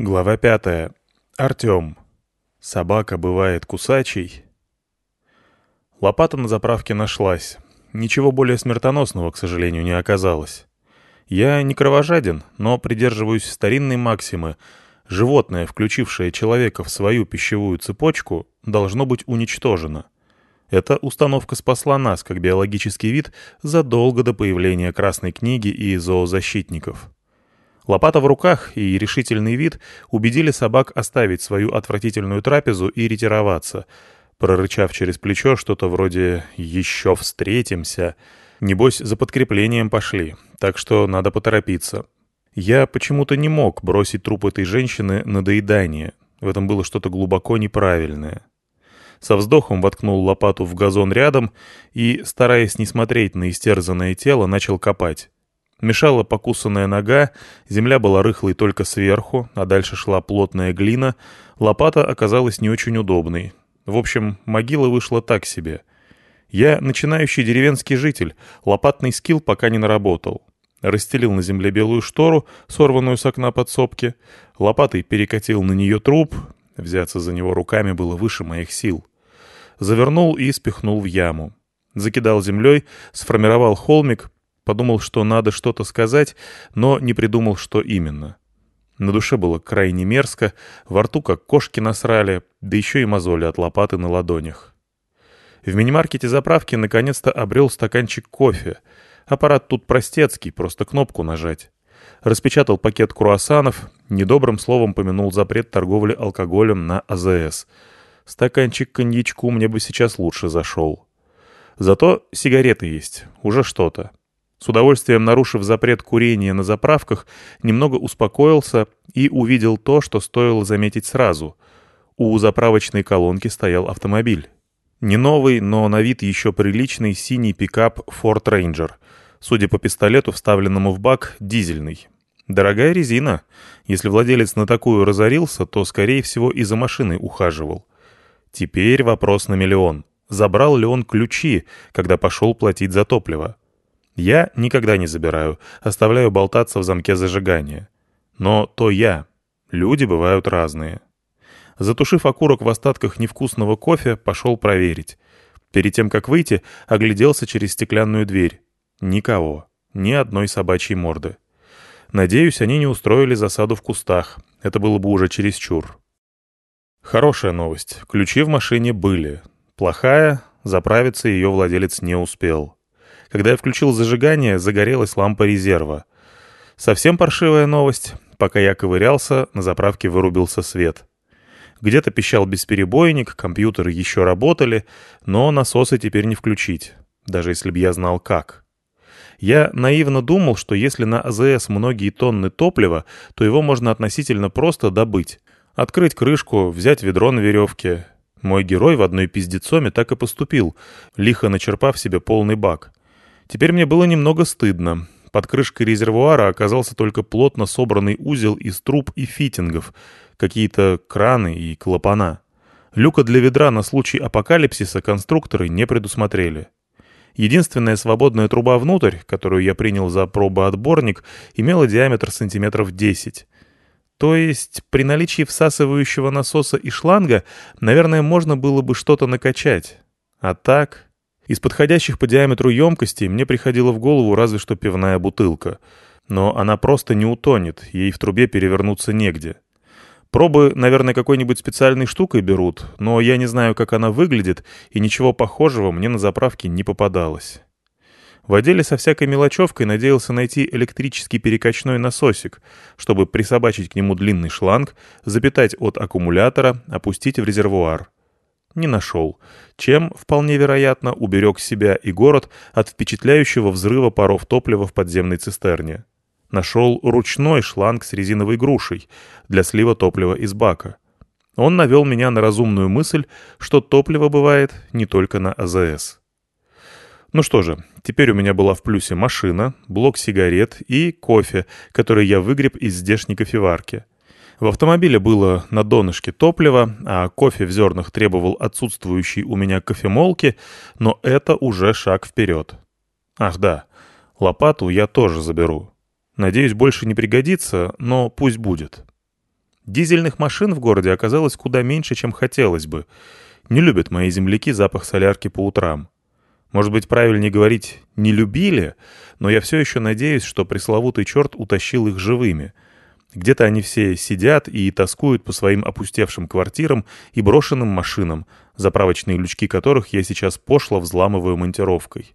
Глава пятая. Артем. Собака бывает кусачей. Лопата на заправке нашлась. Ничего более смертоносного, к сожалению, не оказалось. Я не кровожаден, но придерживаюсь старинной максимы. Животное, включившее человека в свою пищевую цепочку, должно быть уничтожено. Эта установка спасла нас, как биологический вид, задолго до появления Красной книги и зоозащитников. Лопата в руках и решительный вид убедили собак оставить свою отвратительную трапезу и ретироваться, прорычав через плечо что-то вроде «еще встретимся». Небось, за подкреплением пошли, так что надо поторопиться. Я почему-то не мог бросить труп этой женщины на доедание. В этом было что-то глубоко неправильное. Со вздохом воткнул лопату в газон рядом и, стараясь не смотреть на истерзанное тело, начал копать. Мешала покусанная нога, земля была рыхлой только сверху, а дальше шла плотная глина, лопата оказалась не очень удобной. В общем, могила вышла так себе. Я начинающий деревенский житель, лопатный скилл пока не наработал. Расстелил на земле белую штору, сорванную с окна подсобки, лопатой перекатил на нее труп, взяться за него руками было выше моих сил. Завернул и спихнул в яму. Закидал землей, сформировал холмик, Подумал, что надо что-то сказать, но не придумал, что именно. На душе было крайне мерзко, во рту как кошки насрали, да еще и мозоли от лопаты на ладонях. В мини-маркете заправки наконец-то обрел стаканчик кофе. Аппарат тут простецкий, просто кнопку нажать. Распечатал пакет круассанов, недобрым словом помянул запрет торговли алкоголем на АЗС. Стаканчик коньячку мне бы сейчас лучше зашел. Зато сигареты есть, уже что-то. С удовольствием нарушив запрет курения на заправках, немного успокоился и увидел то, что стоило заметить сразу. У заправочной колонки стоял автомобиль. Не новый, но на вид еще приличный синий пикап Ford Ranger. Судя по пистолету, вставленному в бак, дизельный. Дорогая резина. Если владелец на такую разорился, то, скорее всего, и за машиной ухаживал. Теперь вопрос на миллион. Забрал ли он ключи, когда пошел платить за топливо? Я никогда не забираю, оставляю болтаться в замке зажигания. Но то я. Люди бывают разные. Затушив окурок в остатках невкусного кофе, пошел проверить. Перед тем, как выйти, огляделся через стеклянную дверь. Никого. Ни одной собачьей морды. Надеюсь, они не устроили засаду в кустах. Это было бы уже чересчур. Хорошая новость. Ключи в машине были. Плохая, заправиться ее владелец не успел. Когда я включил зажигание, загорелась лампа резерва. Совсем паршивая новость. Пока я ковырялся, на заправке вырубился свет. Где-то пищал бесперебойник, компьютеры еще работали, но насосы теперь не включить, даже если бы я знал как. Я наивно думал, что если на АЗС многие тонны топлива, то его можно относительно просто добыть. Открыть крышку, взять ведро на веревке. Мой герой в одной пиздецоме так и поступил, лихо начерпав себе полный бак. Теперь мне было немного стыдно. Под крышкой резервуара оказался только плотно собранный узел из труб и фитингов, какие-то краны и клапана. Люка для ведра на случай апокалипсиса конструкторы не предусмотрели. Единственная свободная труба внутрь, которую я принял за пробоотборник, имела диаметр сантиметров 10. То есть при наличии всасывающего насоса и шланга, наверное, можно было бы что-то накачать. А так... Из подходящих по диаметру емкостей мне приходила в голову разве что пивная бутылка. Но она просто не утонет, ей в трубе перевернуться негде. Пробы, наверное, какой-нибудь специальной штукой берут, но я не знаю, как она выглядит, и ничего похожего мне на заправке не попадалось. В отделе со всякой мелочевкой надеялся найти электрический перекачной насосик, чтобы присобачить к нему длинный шланг, запитать от аккумулятора, опустить в резервуар не нашел, чем, вполне вероятно, уберег себя и город от впечатляющего взрыва паров топлива в подземной цистерне. Нашел ручной шланг с резиновой грушей для слива топлива из бака. Он навел меня на разумную мысль, что топливо бывает не только на АЗС. Ну что же, теперь у меня была в плюсе машина, блок сигарет и кофе, который я выгреб из здешней кофеварки — в автомобиле было на донышке топливо, а кофе в зернах требовал отсутствующей у меня кофемолки, но это уже шаг вперед. Ах да, лопату я тоже заберу. Надеюсь, больше не пригодится, но пусть будет. Дизельных машин в городе оказалось куда меньше, чем хотелось бы. Не любят мои земляки запах солярки по утрам. Может быть, правильнее говорить «не любили», но я все еще надеюсь, что пресловутый черт утащил их живыми. Где-то они все сидят и тоскуют по своим опустевшим квартирам и брошенным машинам, заправочные лючки которых я сейчас пошло взламываю монтировкой.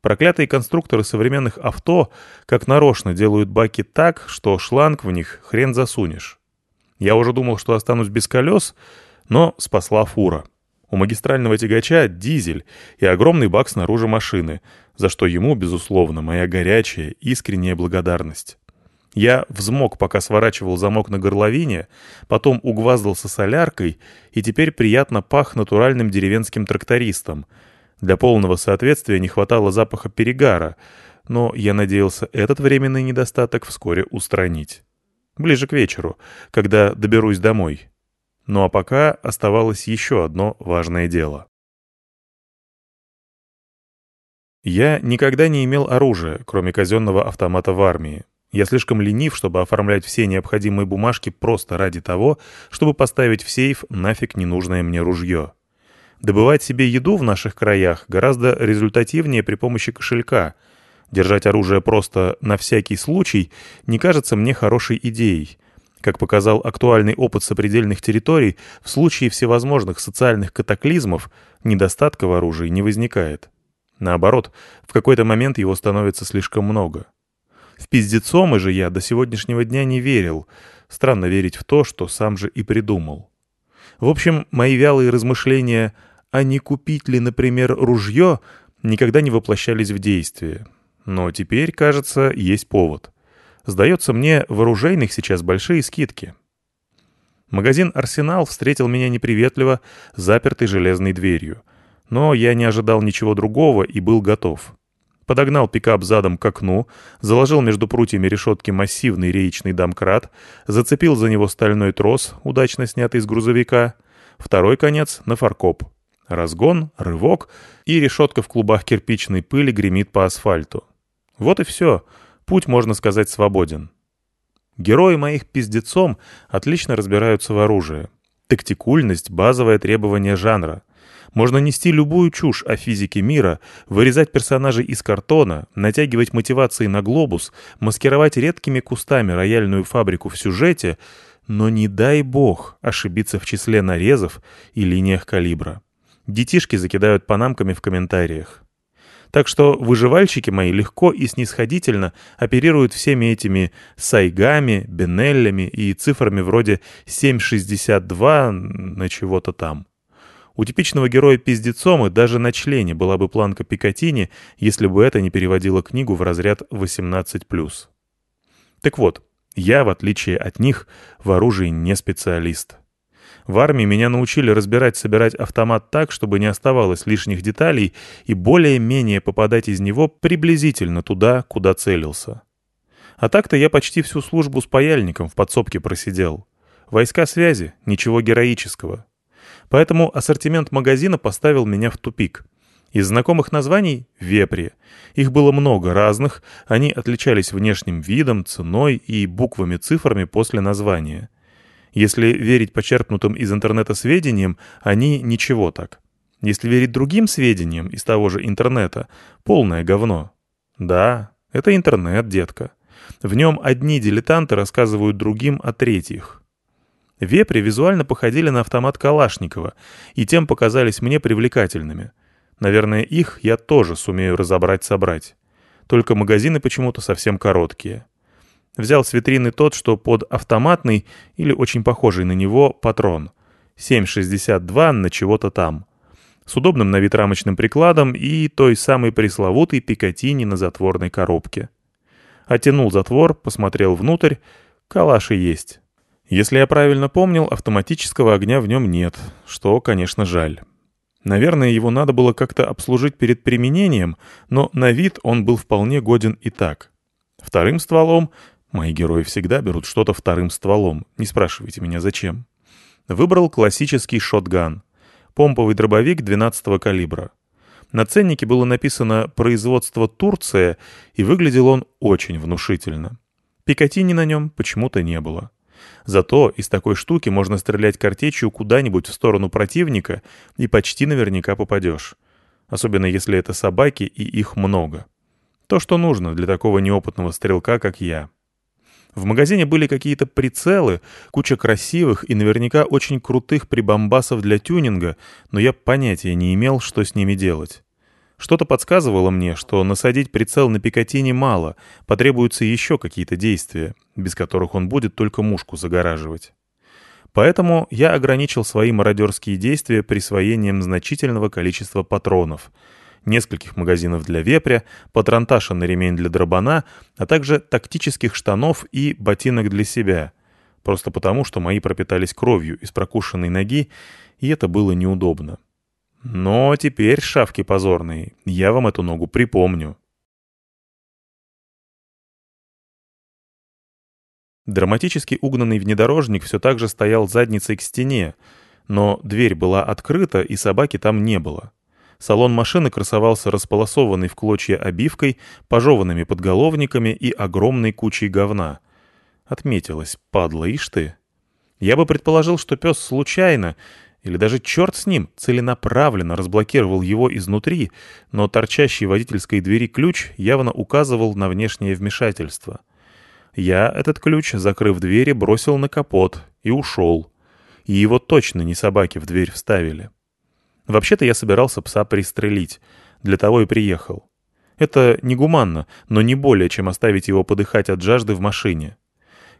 Проклятые конструкторы современных авто как нарочно делают баки так, что шланг в них хрен засунешь. Я уже думал, что останусь без колес, но спасла фура. У магистрального тягача дизель и огромный бак снаружи машины, за что ему, безусловно, моя горячая, искренняя благодарность. Я взмок, пока сворачивал замок на горловине, потом угваздался соляркой и теперь приятно пах натуральным деревенским трактористом. Для полного соответствия не хватало запаха перегара, но я надеялся этот временный недостаток вскоре устранить. Ближе к вечеру, когда доберусь домой. Ну а пока оставалось еще одно важное дело. Я никогда не имел оружия, кроме казенного автомата в армии. Я слишком ленив, чтобы оформлять все необходимые бумажки просто ради того, чтобы поставить в сейф нафиг ненужное мне ружье. Добывать себе еду в наших краях гораздо результативнее при помощи кошелька. Держать оружие просто на всякий случай не кажется мне хорошей идеей, как показал актуальный опыт сопредельных территорий, в случае всевозможных социальных катаклизмов недостатка в оружии не возникает. Наоборот, в какой-то момент его становится слишком много. В пиздецом же я до сегодняшнего дня не верил. Странно верить в то, что сам же и придумал. В общем, мои вялые размышления, а не купить ли, например, ружье, никогда не воплощались в действие. Но теперь, кажется, есть повод. Сдается мне, в оружейных сейчас большие скидки. Магазин «Арсенал» встретил меня неприветливо, запертой железной дверью. Но я не ожидал ничего другого и был готов. Подогнал пикап задом к окну, заложил между прутьями решетки массивный реечный домкрат, зацепил за него стальной трос, удачно снятый с грузовика, второй конец — на фаркоп. Разгон, рывок, и решетка в клубах кирпичной пыли гремит по асфальту. Вот и все — Путь, можно сказать, свободен. Герои моих пиздецом отлично разбираются в оружии. Тактикульность — базовое требование жанра. Можно нести любую чушь о физике мира, вырезать персонажей из картона, натягивать мотивации на глобус, маскировать редкими кустами рояльную фабрику в сюжете, но не дай бог ошибиться в числе нарезов и линиях калибра. Детишки закидают панамками в комментариях. Так что выживальщики мои легко и снисходительно оперируют всеми этими сайгами, бенеллями и цифрами вроде 7,62 на чего-то там. У типичного героя пиздецом и даже на члене была бы планка Пикатини, если бы это не переводило книгу в разряд 18+. Так вот, я, в отличие от них, в оружии не специалист. В армии меня научили разбирать-собирать автомат так, чтобы не оставалось лишних деталей и более-менее попадать из него приблизительно туда, куда целился. А так-то я почти всю службу с паяльником в подсобке просидел. Войска связи, ничего героического. Поэтому ассортимент магазина поставил меня в тупик. Из знакомых названий — вепри. Их было много разных, они отличались внешним видом, ценой и буквами-цифрами после названия. Если верить почерпнутым из интернета сведениям, они ничего так. Если верить другим сведениям из того же интернета, полное говно. Да, это интернет, детка. В нем одни дилетанты рассказывают другим о третьих. Вепри визуально походили на автомат Калашникова, и тем показались мне привлекательными. Наверное, их я тоже сумею разобрать-собрать. Только магазины почему-то совсем короткие. Взял с витрины тот, что под автоматный или очень похожий на него патрон. 7,62 на чего-то там. С удобным на вид рамочным прикладом и той самой пресловутой пикатини на затворной коробке. Оттянул затвор, посмотрел внутрь. Калаши есть. Если я правильно помнил, автоматического огня в нем нет, что, конечно, жаль. Наверное, его надо было как-то обслужить перед применением, но на вид он был вполне годен и так. Вторым стволом Мои герои всегда берут что-то вторым стволом, не спрашивайте меня зачем. Выбрал классический шотган. Помповый дробовик 12-го калибра. На ценнике было написано «Производство Турция», и выглядел он очень внушительно. Пикатини на нем почему-то не было. Зато из такой штуки можно стрелять картечью куда-нибудь в сторону противника и почти наверняка попадешь. Особенно если это собаки и их много. То, что нужно для такого неопытного стрелка, как я. В магазине были какие-то прицелы, куча красивых и наверняка очень крутых прибамбасов для тюнинга, но я понятия не имел, что с ними делать. Что-то подсказывало мне, что насадить прицел на Пикатине мало, потребуются еще какие-то действия, без которых он будет только мушку загораживать. Поэтому я ограничил свои мародерские действия присвоением значительного количества патронов — нескольких магазинов для вепря, патронташа на ремень для дробана, а также тактических штанов и ботинок для себя. Просто потому, что мои пропитались кровью из прокушенной ноги, и это было неудобно. Но теперь, шавки позорные, я вам эту ногу припомню. Драматически угнанный внедорожник все так же стоял задницей к стене, но дверь была открыта, и собаки там не было. Салон машины красовался располосованный в клочья обивкой, пожеванными подголовниками и огромной кучей говна. Отметилось, падла, ишь ты. Я бы предположил, что пес случайно, или даже черт с ним, целенаправленно разблокировал его изнутри, но торчащий водительской двери ключ явно указывал на внешнее вмешательство. Я этот ключ, закрыв двери, бросил на капот и ушел. И его точно не собаки в дверь вставили. Вообще-то я собирался пса пристрелить. Для того и приехал. Это негуманно, но не более, чем оставить его подыхать от жажды в машине.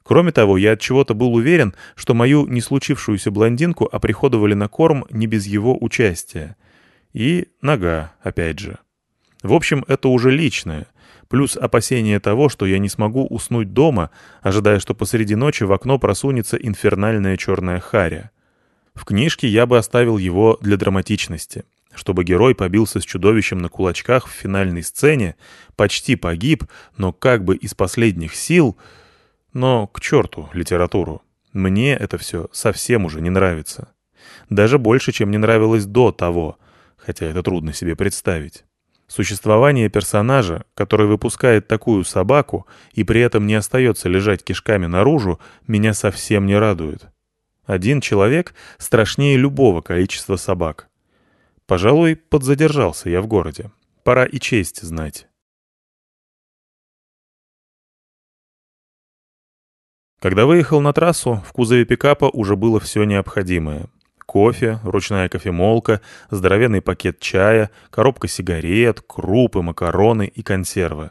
Кроме того, я от чего-то был уверен, что мою не случившуюся блондинку оприходовали на корм не без его участия. И нога, опять же. В общем, это уже личное. Плюс опасение того, что я не смогу уснуть дома, ожидая, что посреди ночи в окно просунется инфернальная черная харя. В книжке я бы оставил его для драматичности, чтобы герой побился с чудовищем на кулачках в финальной сцене, почти погиб, но как бы из последних сил... Но к черту литературу. Мне это все совсем уже не нравится. Даже больше, чем не нравилось до того, хотя это трудно себе представить. Существование персонажа, который выпускает такую собаку и при этом не остается лежать кишками наружу, меня совсем не радует. Один человек страшнее любого количества собак. Пожалуй, подзадержался я в городе. Пора и честь знать. Когда выехал на трассу, в кузове пикапа уже было все необходимое. Кофе, ручная кофемолка, здоровенный пакет чая, коробка сигарет, крупы, макароны и консервы.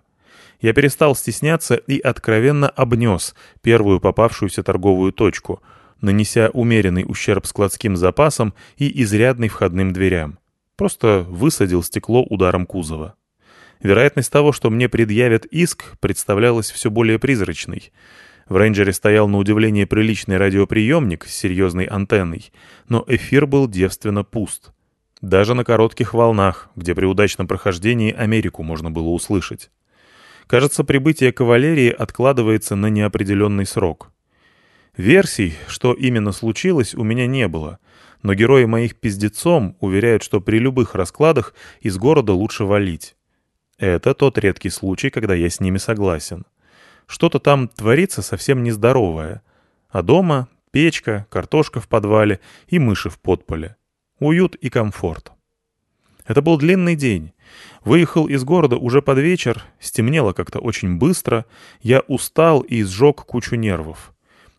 Я перестал стесняться и откровенно обнес первую попавшуюся торговую точку — нанеся умеренный ущерб складским запасам и изрядный входным дверям. Просто высадил стекло ударом кузова. Вероятность того, что мне предъявят иск, представлялась все более призрачной. В рейнджере стоял на удивление приличный радиоприемник с серьезной антенной, но эфир был девственно пуст. Даже на коротких волнах, где при удачном прохождении Америку можно было услышать. Кажется, прибытие кавалерии откладывается на неопределенный срок. Версий, что именно случилось, у меня не было, но герои моих пиздецом уверяют, что при любых раскладах из города лучше валить. Это тот редкий случай, когда я с ними согласен. Что-то там творится совсем нездоровое. А дома печка, картошка в подвале и мыши в подполе. Уют и комфорт. Это был длинный день. Выехал из города уже под вечер, стемнело как-то очень быстро, я устал и сжег кучу нервов.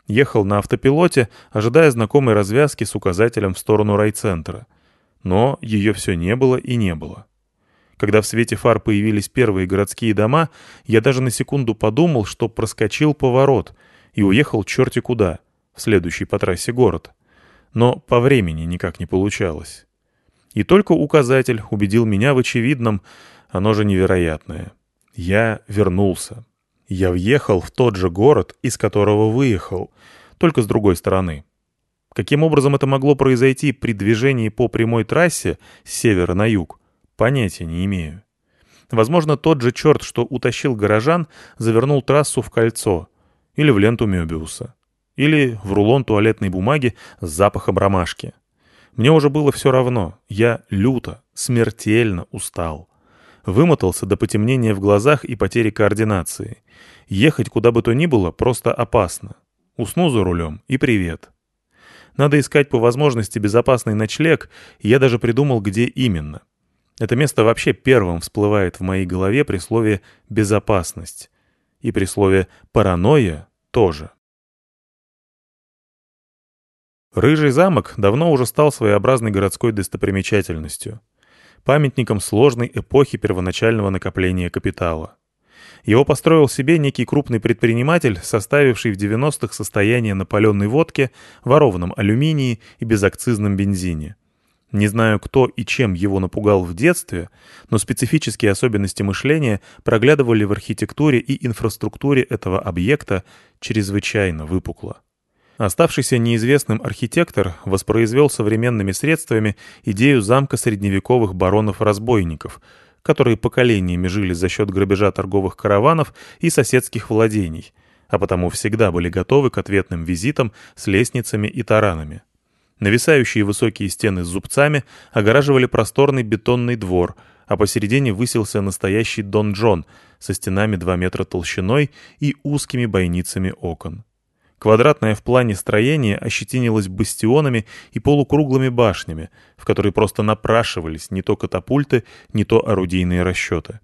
Ехал на автопилоте, ожидая знакомой развязки с указателем в сторону райцентра. Но ее все не было и не было. Когда в свете фар появились первые городские дома, я даже на секунду подумал, что проскочил поворот и уехал черти куда, в следующий по трассе город. Но по времени никак не получалось. И только указатель убедил меня в очевидном, оно же невероятное. Я вернулся. Я въехал в тот же город, из которого выехал, только с другой стороны. Каким образом это могло произойти при движении по прямой трассе с севера на юг, понятия не имею. Возможно, тот же черт, что утащил горожан, завернул трассу в кольцо или в ленту Мёбиуса, или в рулон туалетной бумаги с запахом ромашки. Мне уже было все равно, я люто, смертельно устал. Вымотался до потемнения в глазах и потери координации. Ехать куда бы то ни было просто опасно. Усну за рулем и привет. Надо искать по возможности безопасный ночлег, и я даже придумал, где именно. Это место вообще первым всплывает в моей голове при слове «безопасность». И при слове «паранойя» тоже. Рыжий замок давно уже стал своеобразной городской достопримечательностью. Памятником сложной эпохи первоначального накопления капитала. Его построил себе некий крупный предприниматель, составивший в 90-х состояние на паленой водке, ворованном алюминии и безакцизном бензине. Не знаю, кто и чем его напугал в детстве, но специфические особенности мышления проглядывали в архитектуре и инфраструктуре этого объекта чрезвычайно выпукло. Оставшийся неизвестным архитектор воспроизвел современными средствами идею замка средневековых баронов-разбойников, которые поколениями жили за счет грабежа торговых караванов и соседских владений, а потому всегда были готовы к ответным визитам с лестницами и таранами. Нависающие высокие стены с зубцами огораживали просторный бетонный двор, а посередине высился настоящий дон-джон со стенами 2 метра толщиной и узкими бойницами окон. Квадратное в плане строение ощетинилось бастионами и полукруглыми башнями, в которые просто напрашивались не то катапульты, не то орудийные расчеты.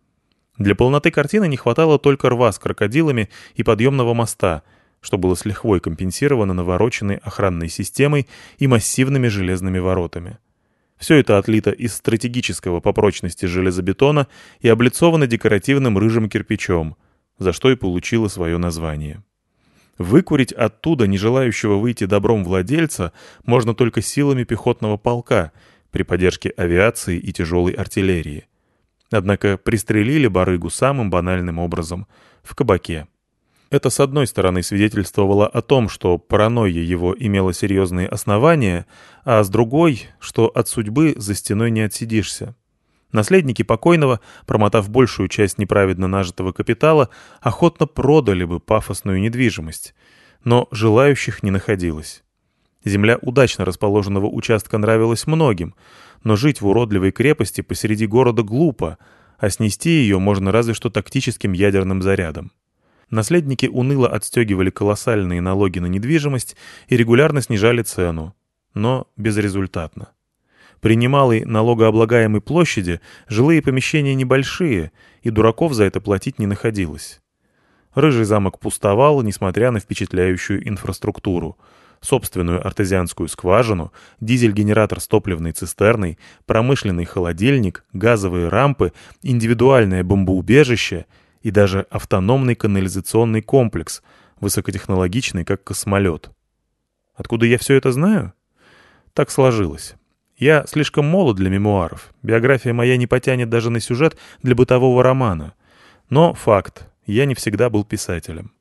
Для полноты картины не хватало только рва с крокодилами и подъемного моста, что было с лихвой компенсировано навороченной охранной системой и массивными железными воротами. Все это отлито из стратегического по прочности железобетона и облицовано декоративным рыжим кирпичом, за что и получило свое название. Выкурить оттуда не желающего выйти добром владельца можно только силами пехотного полка при поддержке авиации и тяжелой артиллерии. Однако пристрелили барыгу самым банальным образом — в кабаке. Это, с одной стороны, свидетельствовало о том, что паранойя его имела серьезные основания, а с другой, что от судьбы за стеной не отсидишься. Наследники покойного, промотав большую часть неправедно нажитого капитала, охотно продали бы пафосную недвижимость. Но желающих не находилось. Земля удачно расположенного участка нравилась многим, но жить в уродливой крепости посреди города глупо, а снести ее можно разве что тактическим ядерным зарядом. Наследники уныло отстегивали колоссальные налоги на недвижимость и регулярно снижали цену, но безрезультатно. При немалой налогооблагаемой площади жилые помещения небольшие, и дураков за это платить не находилось. Рыжий замок пустовал, несмотря на впечатляющую инфраструктуру. Собственную артезианскую скважину, дизель-генератор с топливной цистерной, промышленный холодильник, газовые рампы, индивидуальное бомбоубежище и даже автономный канализационный комплекс, высокотехнологичный, как космолет. Откуда я все это знаю? Так сложилось. Я слишком молод для мемуаров. Биография моя не потянет даже на сюжет для бытового романа. Но факт, я не всегда был писателем.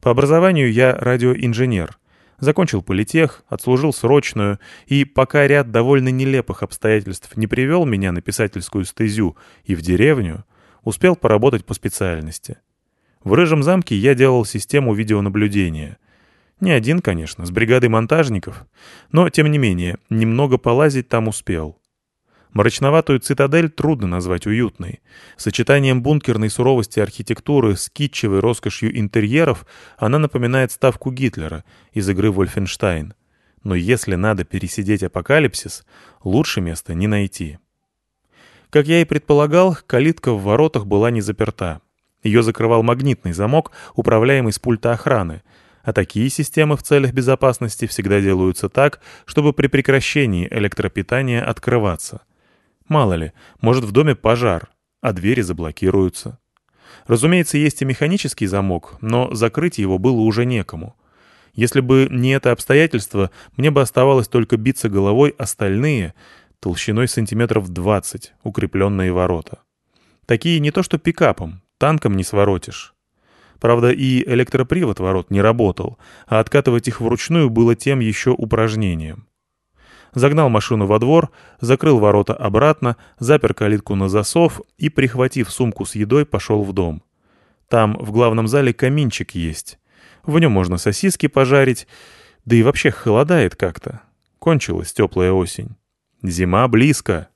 По образованию я радиоинженер. Закончил политех, отслужил срочную, и пока ряд довольно нелепых обстоятельств не привел меня на писательскую стезю и в деревню, успел поработать по специальности. В Рыжем замке я делал систему видеонаблюдения — не один, конечно, с бригадой монтажников, но, тем не менее, немного полазить там успел. Мрачноватую цитадель трудно назвать уютной. Сочетанием бункерной суровости архитектуры с китчевой роскошью интерьеров она напоминает ставку Гитлера из игры «Вольфенштайн». Но если надо пересидеть апокалипсис, лучше места не найти. Как я и предполагал, калитка в воротах была не заперта. Ее закрывал магнитный замок, управляемый с пульта охраны — а такие системы в целях безопасности всегда делаются так, чтобы при прекращении электропитания открываться. Мало ли, может в доме пожар, а двери заблокируются. Разумеется, есть и механический замок, но закрыть его было уже некому. Если бы не это обстоятельство, мне бы оставалось только биться головой остальные, толщиной сантиметров 20, укрепленные ворота. Такие не то что пикапом, танком не своротишь. Правда, и электропривод ворот не работал, а откатывать их вручную было тем еще упражнением. Загнал машину во двор, закрыл ворота обратно, запер калитку на засов и, прихватив сумку с едой, пошел в дом. Там в главном зале каминчик есть. В нем можно сосиски пожарить, да и вообще холодает как-то. Кончилась теплая осень. Зима близко.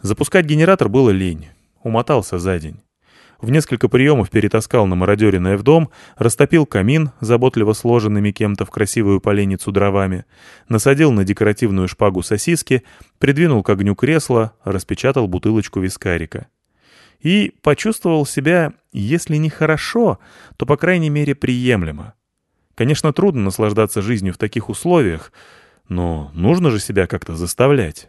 Запускать генератор было лень. Умотался за день. В несколько приемов перетаскал на мародеренное в дом, растопил камин, заботливо сложенными кем-то в красивую поленницу дровами, насадил на декоративную шпагу сосиски, придвинул к огню кресло, распечатал бутылочку вискарика. И почувствовал себя, если не хорошо, то, по крайней мере, приемлемо. Конечно, трудно наслаждаться жизнью в таких условиях, но нужно же себя как-то заставлять.